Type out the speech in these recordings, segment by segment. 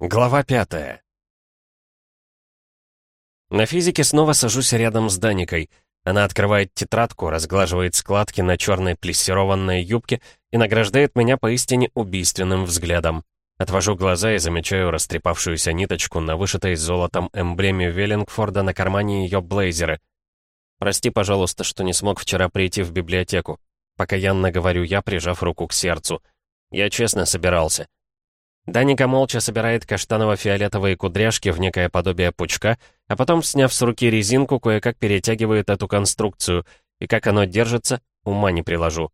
Глава пятая. На физике снова сажусь рядом с Даникой. Она открывает тетрадку, разглаживает складки на черной плессированной юбке и награждает меня поистине убийственным взглядом. Отвожу глаза и замечаю растрепавшуюся ниточку на вышитой золотом эмблеме Веллингфорда на кармане ее блейзера. «Прости, пожалуйста, что не смог вчера прийти в библиотеку», покаянно говорю я, прижав руку к сердцу. «Я честно собирался». Даника молча собирает каштаново-фиолетовые кудряшки в некое подобие пучка, а потом, сняв с руки резинку, кое-как перетягивает эту конструкцию, и как оно держится, ума не приложу.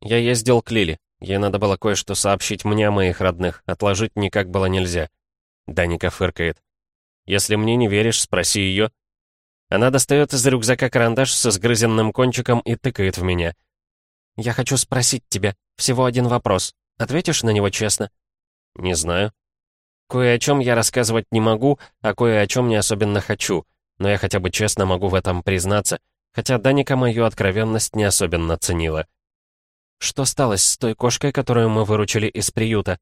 Я ездил к Лиле. Ей надо было кое-что сообщить мне о моих родных, отложить никак было нельзя. Даника фыркает. «Если мне не веришь, спроси ее». Она достает из рюкзака карандаш со сгрызенным кончиком и тыкает в меня. «Я хочу спросить тебя. Всего один вопрос. Ответишь на него честно?» «Не знаю». Кое о чем я рассказывать не могу, а кое о чем не особенно хочу, но я хотя бы честно могу в этом признаться, хотя Даника мою откровенность не особенно ценила. Что сталось с той кошкой, которую мы выручили из приюта?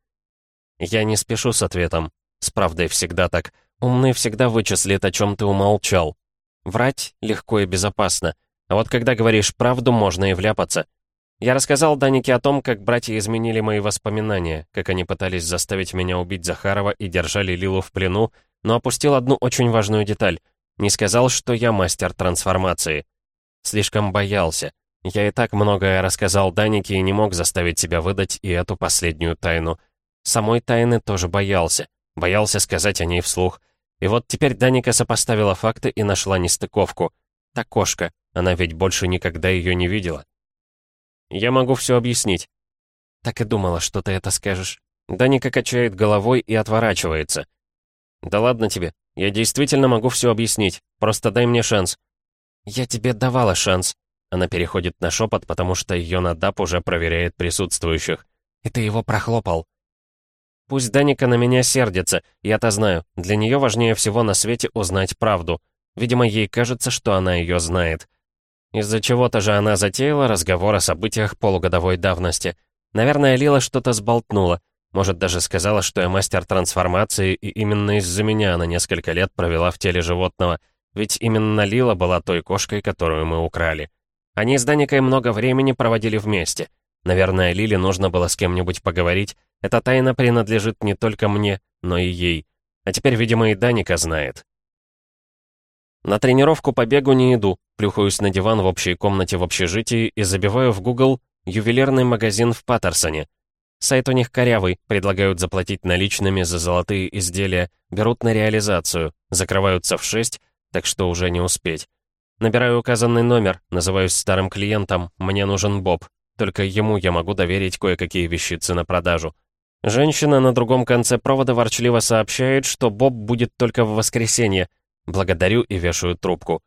Я не спешу с ответом. С правдой всегда так. Умный всегда вычислит, о чем ты умолчал. Врать легко и безопасно. А вот когда говоришь правду, можно и вляпаться. Я рассказал Данике о том, как братья изменили мои воспоминания, как они пытались заставить меня убить Захарова и держали Лилу в плену, но опустил одну очень важную деталь. Не сказал, что я мастер трансформации. Слишком боялся. Я и так многое рассказал Данике и не мог заставить себя выдать и эту последнюю тайну. Самой тайны тоже боялся. Боялся сказать о ней вслух. И вот теперь Даника сопоставила факты и нашла нестыковку. Та кошка, она ведь больше никогда ее не видела. Я могу все объяснить». «Так и думала, что ты это скажешь». Даника качает головой и отворачивается. «Да ладно тебе. Я действительно могу все объяснить. Просто дай мне шанс». «Я тебе давала шанс». Она переходит на шепот, потому что ее надап уже проверяет присутствующих. «И ты его прохлопал». Пусть Даника на меня сердится, я-то знаю. Для нее важнее всего на свете узнать правду. Видимо, ей кажется, что она ее знает. Из-за чего-то же она затеяла разговор о событиях полугодовой давности. Наверное, Лила что-то сболтнула. Может, даже сказала, что я мастер трансформации, и именно из-за меня она несколько лет провела в теле животного. Ведь именно Лила была той кошкой, которую мы украли. Они с Даникой много времени проводили вместе. Наверное, Лиле нужно было с кем-нибудь поговорить. Эта тайна принадлежит не только мне, но и ей. А теперь, видимо, и Даника знает. На тренировку по бегу не иду, плюхаюсь на диван в общей комнате в общежитии и забиваю в Google «Ювелирный магазин в Паттерсоне». Сайт у них корявый, предлагают заплатить наличными за золотые изделия, берут на реализацию, закрываются в 6, так что уже не успеть. Набираю указанный номер, называюсь старым клиентом, мне нужен Боб. Только ему я могу доверить кое-какие вещицы на продажу. Женщина на другом конце провода ворчливо сообщает, что Боб будет только в воскресенье, Благодарю и вешаю трубку.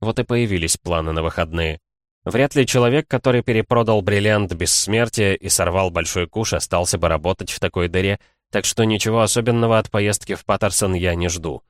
Вот и появились планы на выходные. Вряд ли человек, который перепродал бриллиант бессмертия и сорвал большой куш, остался бы работать в такой дыре, так что ничего особенного от поездки в Паттерсон я не жду.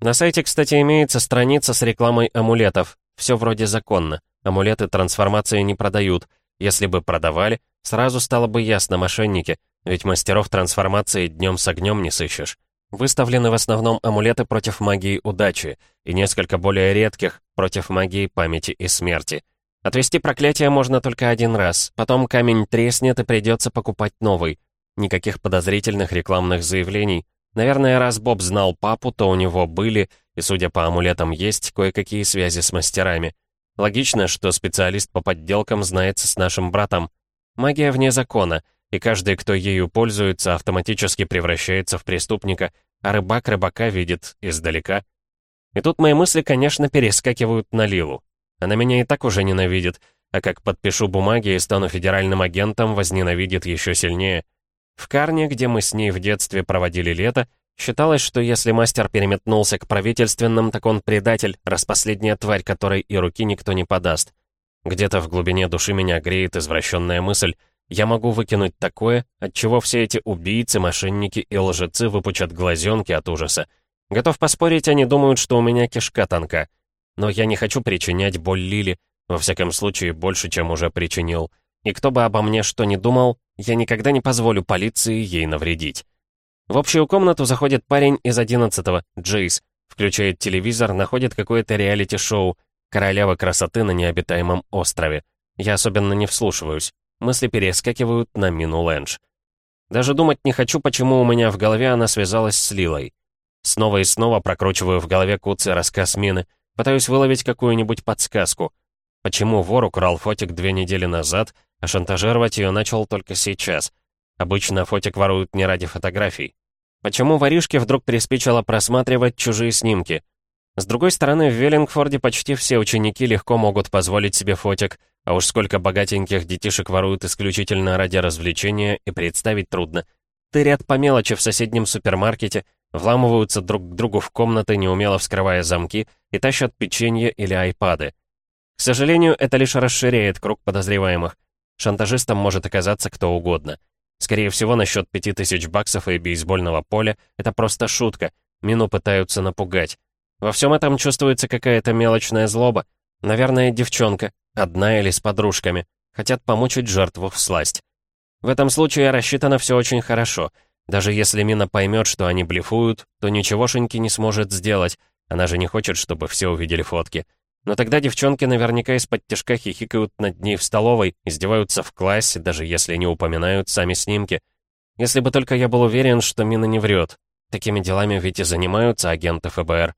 На сайте, кстати, имеется страница с рекламой амулетов. Все вроде законно. Амулеты трансформации не продают. Если бы продавали, сразу стало бы ясно мошенники, ведь мастеров трансформации днем с огнем не сыщешь. Выставлены в основном амулеты против магии удачи и несколько более редких против магии памяти и смерти. Отвести проклятие можно только один раз, потом камень треснет и придется покупать новый. Никаких подозрительных рекламных заявлений. Наверное, раз Боб знал папу, то у него были, и, судя по амулетам, есть кое-какие связи с мастерами. Логично, что специалист по подделкам знается с нашим братом. Магия вне закона, и каждый, кто ею пользуется, автоматически превращается в преступника, а рыбак рыбака видит издалека. И тут мои мысли, конечно, перескакивают на Лилу. Она меня и так уже ненавидит, а как подпишу бумаги и стану федеральным агентом, возненавидит еще сильнее. В Карне, где мы с ней в детстве проводили лето, считалось, что если мастер переметнулся к правительственным, так он предатель, раз последняя тварь, которой и руки никто не подаст. Где-то в глубине души меня греет извращенная мысль — я могу выкинуть такое, от чего все эти убийцы, мошенники и лжецы выпучат глазенки от ужаса. Готов поспорить, они думают, что у меня кишка тонка. Но я не хочу причинять боль Лили, во всяком случае, больше, чем уже причинил. И кто бы обо мне что ни думал, я никогда не позволю полиции ей навредить. В общую комнату заходит парень из одиннадцатого, Джейс, включает телевизор, находит какое-то реалити-шоу «Королева красоты на необитаемом острове». Я особенно не вслушиваюсь. Мысли перескакивают на Мину Лэндж. Даже думать не хочу, почему у меня в голове она связалась с Лилой. Снова и снова прокручиваю в голове Куцый рассказ Мины, пытаюсь выловить какую-нибудь подсказку. Почему вор украл фотик две недели назад, а шантажировать ее начал только сейчас? Обычно фотик воруют не ради фотографий. Почему воришке вдруг приспичило просматривать чужие снимки? С другой стороны, в Веллингфорде почти все ученики легко могут позволить себе фотик, а уж сколько богатеньких детишек воруют исключительно ради развлечения и представить трудно. Тырят по мелочи в соседнем супермаркете, вламываются друг к другу в комнаты, неумело вскрывая замки, и тащат печенье или айпады. К сожалению, это лишь расширяет круг подозреваемых. Шантажистом может оказаться кто угодно. Скорее всего, насчет пяти тысяч баксов и бейсбольного поля — это просто шутка. Мину пытаются напугать. Во всем этом чувствуется какая-то мелочная злоба. Наверное, девчонка, одна или с подружками. Хотят помучить жертву в сласть. В этом случае рассчитано все очень хорошо. Даже если Мина поймет, что они блефуют, то ничегошеньки не сможет сделать. Она же не хочет, чтобы все увидели фотки. Но тогда девчонки наверняка из-под тяжка хихикают над ней в столовой, издеваются в классе, даже если не упоминают сами снимки. Если бы только я был уверен, что Мина не врет. Такими делами ведь и занимаются агенты ФБР.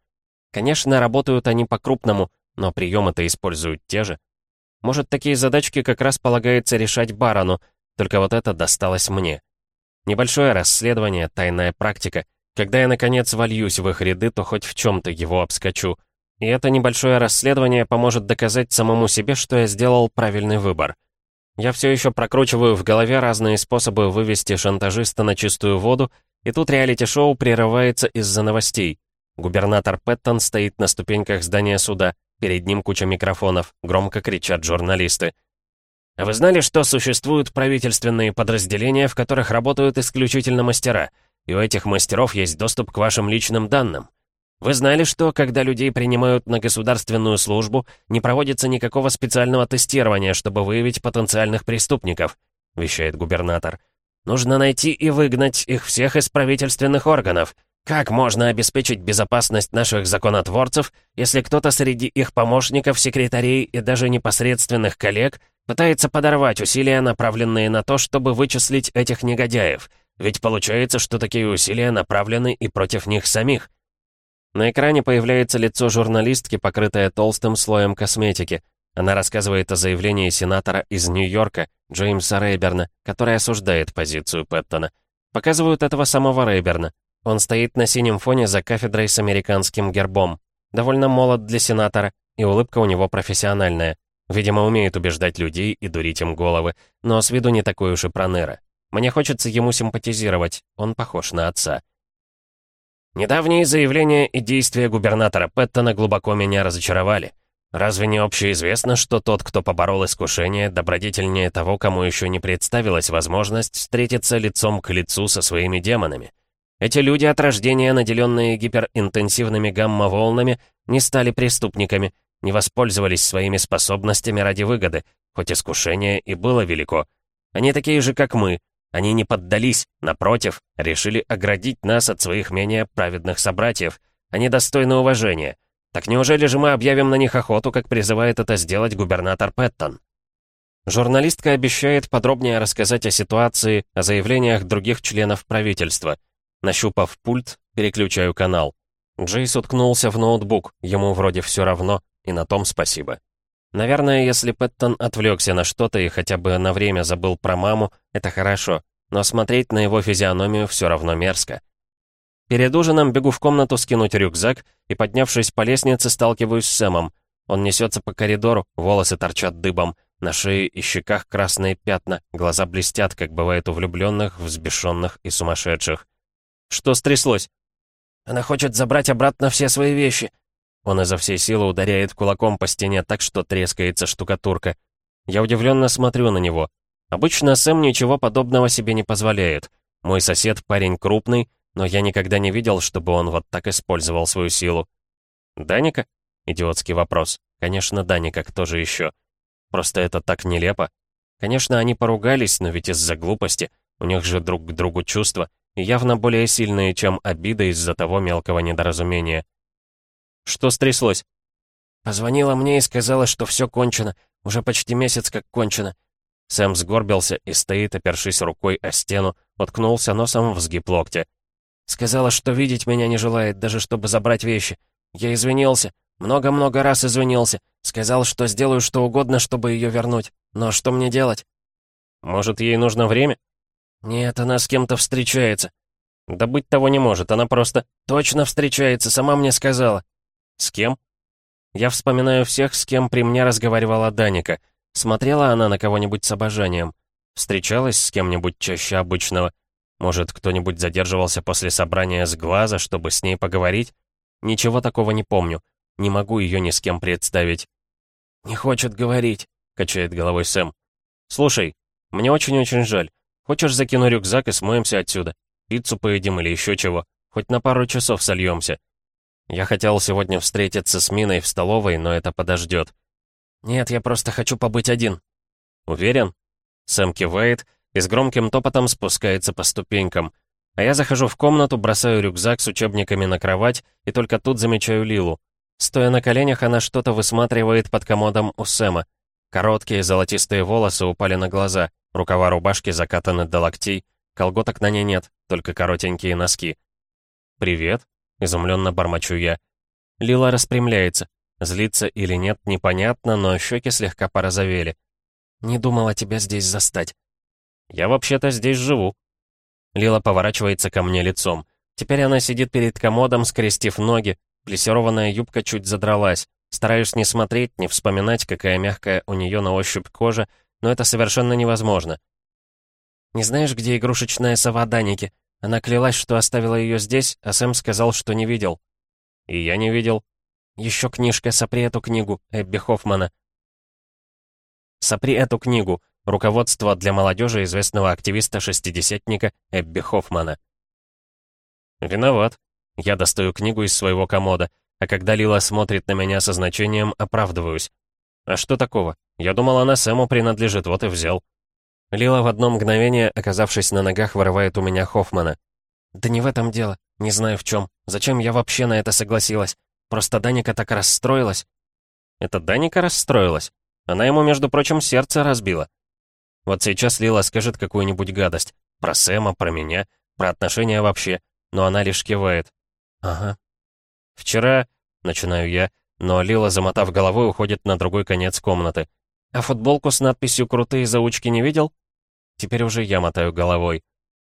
Конечно, работают они по-крупному, но приемы-то используют те же. Может, такие задачки как раз полагается решать барону, только вот это досталось мне. Небольшое расследование, тайная практика. Когда я, наконец, вольюсь в их ряды, то хоть в чем-то его обскочу. И это небольшое расследование поможет доказать самому себе, что я сделал правильный выбор. Я все еще прокручиваю в голове разные способы вывести шантажиста на чистую воду, и тут реалити-шоу прерывается из-за новостей. Губернатор Пэттон стоит на ступеньках здания суда, перед ним куча микрофонов, громко кричат журналисты. «А вы знали, что существуют правительственные подразделения, в которых работают исключительно мастера, и у этих мастеров есть доступ к вашим личным данным? Вы знали, что, когда людей принимают на государственную службу, не проводится никакого специального тестирования, чтобы выявить потенциальных преступников?» — вещает губернатор. «Нужно найти и выгнать их всех из правительственных органов. Как можно обеспечить безопасность наших законотворцев, если кто-то среди их помощников, секретарей и даже непосредственных коллег пытается подорвать усилия, направленные на то, чтобы вычислить этих негодяев? Ведь получается, что такие усилия направлены и против них самих. На экране появляется лицо журналистки, покрытое толстым слоем косметики. Она рассказывает о заявлении сенатора из Нью-Йорка, Джеймса Рейберна, который осуждает позицию Пэттона. Показывают этого самого Рейберна. Он стоит на синем фоне за кафедрой с американским гербом. Довольно молод для сенатора, и улыбка у него профессиональная. Видимо, умеет убеждать людей и дурить им головы, но с виду не такой уж и проныра. Мне хочется ему симпатизировать, он похож на отца. Недавние заявления и действия губернатора Пэттона глубоко меня разочаровали. Разве не общеизвестно, что тот, кто поборол искушение, добродетельнее того, кому еще не представилась возможность встретиться лицом к лицу со своими демонами? Эти люди от рождения, наделенные гиперинтенсивными гамма-волнами, не стали преступниками, не воспользовались своими способностями ради выгоды, хоть искушение и было велико. Они такие же, как мы, они не поддались, напротив, решили оградить нас от своих менее праведных собратьев. Они достойны уважения. Так неужели же мы объявим на них охоту, как призывает это сделать губернатор Пэттон? Журналистка обещает подробнее рассказать о ситуации, о заявлениях других членов правительства. Нащупав пульт, переключаю канал. Джейс уткнулся в ноутбук, ему вроде все равно, и на том спасибо. Наверное, если Пэттон отвлекся на что-то и хотя бы на время забыл про маму, это хорошо, но смотреть на его физиономию все равно мерзко. Перед ужином бегу в комнату скинуть рюкзак и, поднявшись по лестнице, сталкиваюсь с Сэмом. Он несется по коридору, волосы торчат дыбом, на шее и щеках красные пятна, глаза блестят, как бывает у влюбленных, взбешенных и сумасшедших. «Что стряслось?» «Она хочет забрать обратно все свои вещи», он изо всей силы ударяет кулаком по стене так, что трескается штукатурка. Я удивленно смотрю на него. Обычно Сэм ничего подобного себе не позволяет. Мой сосед парень крупный, но я никогда не видел, чтобы он вот так использовал свою силу. «Даника?» — идиотский вопрос. Конечно, Даника, кто же еще? Просто это так нелепо. Конечно, они поругались, но ведь из-за глупости. У них же друг к другу чувства. Явно более сильные, чем обида из-за того мелкого недоразумения. «Что стряслось?» «Позвонила мне и сказала, что все кончено. Уже почти месяц как кончено». Сэм сгорбился и стоит, опершись рукой о стену, уткнулся носом в сгиб локтя. «Сказала, что видеть меня не желает, даже чтобы забрать вещи. Я извинился. Много-много раз извинился. Сказал, что сделаю что угодно, чтобы ее вернуть. Но что мне делать?» «Может, ей нужно время?» «Нет, она с кем-то встречается». «Да быть того не может, она просто...» «Точно встречается, сама мне сказала». «С кем?» Я вспоминаю всех, с кем при мне разговаривала Даника. Смотрела она на кого-нибудь с обожанием. Встречалась с кем-нибудь чаще обычного. Может, кто-нибудь задерживался после собрания с глаза, чтобы с ней поговорить? Ничего такого не помню. Не могу ее ни с кем представить. «Не хочет говорить», — качает головой Сэм. «Слушай, мне очень-очень жаль. Хочешь, закину рюкзак и смоемся отсюда? Пиццу поедим или еще чего? Хоть на пару часов сольемся. Я хотел сегодня встретиться с Миной в столовой, но это подождет. Нет, я просто хочу побыть один. Уверен? Сэм кивает и с громким топотом спускается по ступенькам. А я захожу в комнату, бросаю рюкзак с учебниками на кровать и только тут замечаю Лилу. Стоя на коленях, она что-то высматривает под комодом у Сэма. Короткие золотистые волосы упали на глаза, рукава рубашки закатаны до локтей, колготок на ней нет, только коротенькие носки. «Привет», — изумленно бормочу я. Лила распрямляется. Злится или нет, непонятно, но щеки слегка порозовели. «Не думала тебя здесь застать». «Я вообще-то здесь живу». Лила поворачивается ко мне лицом. Теперь она сидит перед комодом, скрестив ноги. Плессированная юбка чуть задралась. Стараюсь не смотреть, не вспоминать, какая мягкая у нее на ощупь кожа, но это совершенно невозможно. «Не знаешь, где игрушечная сова Даники?» Она клялась, что оставила ее здесь, а Сэм сказал, что не видел. И я не видел. Еще книжка «Сопри эту книгу» Эбби Хоффмана. «Сопри эту книгу» — руководство для молодежи известного активиста-шестидесятника Эбби Хоффмана. Виноват. Я достаю книгу из своего комода, а когда Лила смотрит на меня со значением, оправдываюсь. А что такого? Я думал, она Сэму принадлежит, вот и взял. Лила в одно мгновение, оказавшись на ногах, вырывает у меня Хоффмана. «Да не в этом дело. Не знаю в чем. Зачем я вообще на это согласилась? Просто Даника так расстроилась». «Это Даника расстроилась? Она ему, между прочим, сердце разбила». Вот сейчас Лила скажет какую-нибудь гадость. Про Сэма, про меня, про отношения вообще. Но она лишь кивает. «Ага». «Вчера...» — начинаю я, но Лила, замотав головой, уходит на другой конец комнаты. «А футболку с надписью «Крутые заучки» не видел?» Теперь уже я мотаю головой.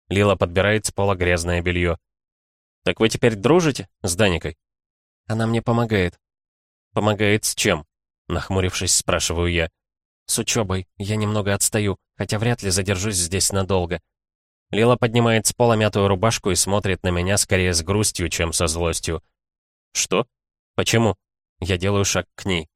Лила подбирает с пола грязное белье. «Так вы теперь дружите с Даникой?» «Она мне помогает». «Помогает с чем?» Нахмурившись, спрашиваю я. «С учебой. Я немного отстаю, хотя вряд ли задержусь здесь надолго». Лила поднимает с пола мятую рубашку и смотрит на меня скорее с грустью, чем со злостью. «Что? Почему?» Я делаю шаг к ней.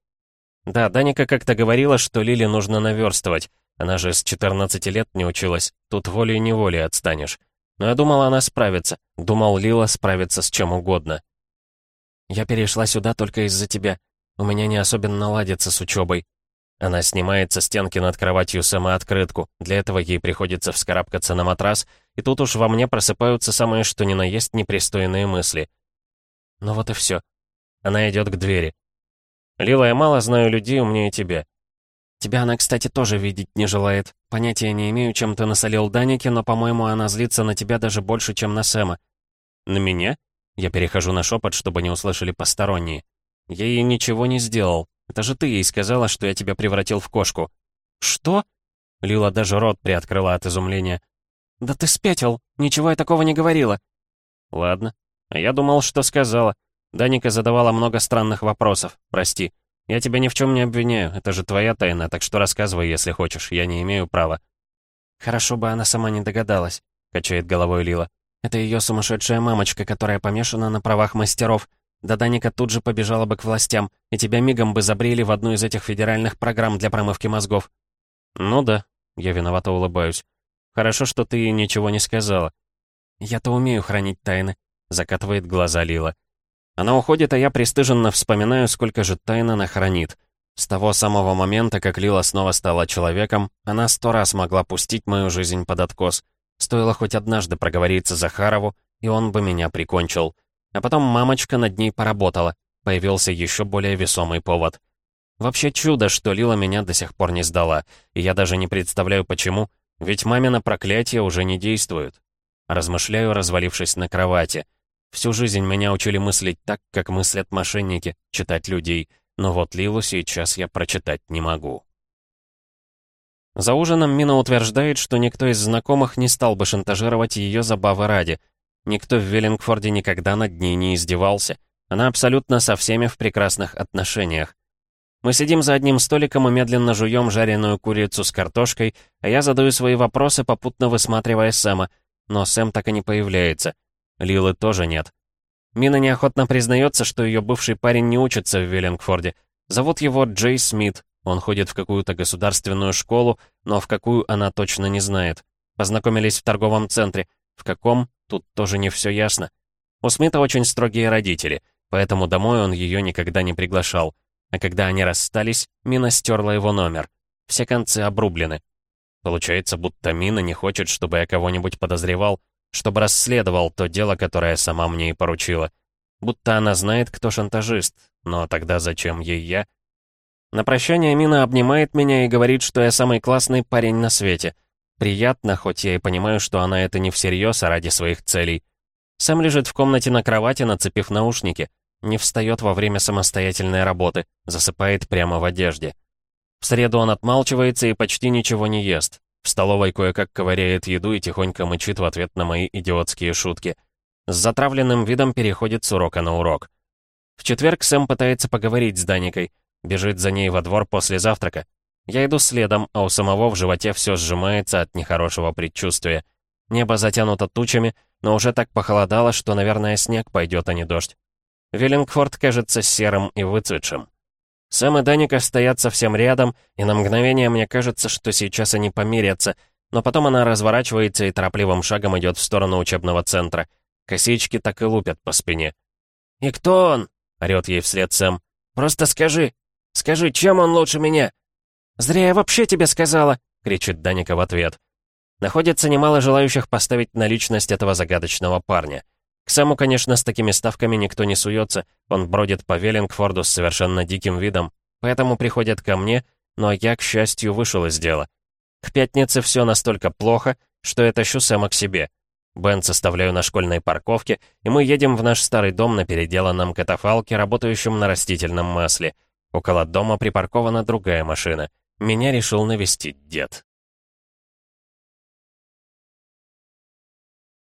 «Да, Даника как-то говорила, что Лиле нужно наверстывать. Она же с 14 лет не училась. Тут волей-неволей отстанешь. Но я думал, она справится. Думал, Лила справится с чем угодно. Я перешла сюда только из-за тебя. У меня не особенно ладится с учебой. Она снимает со стенки над кроватью самооткрытку. Для этого ей приходится вскарабкаться на матрас, и тут уж во мне просыпаются самые что ни на есть непристойные мысли. Ну вот и все. Она идет к двери. «Лила, я мало знаю людей умнее тебя. Тебя она, кстати, тоже видеть не желает. Понятия не имею, чем ты насолил Данике, но, по-моему, она злится на тебя даже больше, чем на Сэма». «На меня?» Я перехожу на шепот, чтобы не услышали посторонние. «Я ей ничего не сделал. Это же ты ей сказала, что я тебя превратил в кошку». «Что?» Лила даже рот приоткрыла от изумления. «Да ты спятил. Ничего я такого не говорила». «Ладно. А я думал, что сказала. Даника задавала много странных вопросов. Прости. «Я тебя ни в чем не обвиняю, это же твоя тайна, так что рассказывай, если хочешь, я не имею права». «Хорошо бы она сама не догадалась», — качает головой Лила. «Это ее сумасшедшая мамочка, которая помешана на правах мастеров. Да Даника тут же побежала бы к властям, и тебя мигом бы забрели в одну из этих федеральных программ для промывки мозгов». «Ну да», — я виновато улыбаюсь. «Хорошо, что ты ничего не сказала». «Я-то умею хранить тайны», — закатывает глаза Лила. Она уходит, а я пристыженно вспоминаю, сколько же тайн она хранит. С того самого момента, как Лила снова стала человеком, она сто раз могла пустить мою жизнь под откос. Стоило хоть однажды проговориться Захарову, и он бы меня прикончил. А потом мамочка над ней поработала. Появился еще более весомый повод. Вообще чудо, что Лила меня до сих пор не сдала, и я даже не представляю почему, ведь мамино проклятие уже не действует. Размышляю, развалившись на кровати. Всю жизнь меня учили мыслить так, как мыслят мошенники, читать людей, но вот Лилу сейчас я прочитать не могу. За ужином Мина утверждает, что никто из знакомых не стал бы шантажировать ее забавы ради. Никто в Веллингфорде никогда над ней не издевался. Она абсолютно со всеми в прекрасных отношениях. Мы сидим за одним столиком и медленно жуем жареную курицу с картошкой, а я задаю свои вопросы, попутно высматривая Сэма, но Сэм так и не появляется. Лилы тоже нет. Мина неохотно признается, что ее бывший парень не учится в Веллингфорде. Зовут его Джей Смит, он ходит в какую-то государственную школу, но в какую она точно не знает. Познакомились в торговом центре. В каком, тут тоже не все ясно. У Смита очень строгие родители, поэтому домой он ее никогда не приглашал. А когда они расстались, Мина стерла его номер. Все концы обрублены. Получается, будто Мина не хочет, чтобы я кого-нибудь подозревал, чтобы расследовал то дело, которое сама мне и поручила. Будто она знает, кто шантажист, но тогда зачем ей я? На прощание Мина обнимает меня и говорит, что я самый классный парень на свете. Приятно, хоть я и понимаю, что она это не всерьез, а ради своих целей. Сам лежит в комнате на кровати, нацепив наушники. Не встает во время самостоятельной работы, засыпает прямо в одежде. В среду он отмалчивается и почти ничего не ест. В столовой кое-как ковыряет еду и тихонько мычит в ответ на мои идиотские шутки. С затравленным видом переходит с урока на урок. В четверг Сэм пытается поговорить с Даникой — Бежит за ней во двор после завтрака. Я иду следом, а у самого в животе все сжимается от нехорошего предчувствия. Небо затянуто тучами, но уже так похолодало, что, наверное, снег пойдет, а не дождь. Веллингфорд кажется серым и выцветшим. Сэм и Даника стоят совсем рядом, и на мгновение мне кажется, что сейчас они помирятся, но потом она разворачивается и торопливым шагом идет в сторону учебного центра. Косички так и лупят по спине. «И кто он?» — орёт ей вслед Сэм. «Просто скажи!» Скажи, чем он лучше меня?» «Зря я вообще тебе сказала!» — кричит Даника в ответ. Находится немало желающих поставить на личность этого загадочного парня. К саму, конечно, с такими ставками никто не суется, он бродит по Веллингфорду с совершенно диким видом, поэтому приходят ко мне, но я, к счастью, вышел из дела. К пятнице все настолько плохо, что я тащу Сэма к себе. Бен составляю на школьной парковке, и мы едем в наш старый дом на переделанном катафалке, работающем на растительном масле — Около дома припаркована другая машина. Меня решил навестить дед.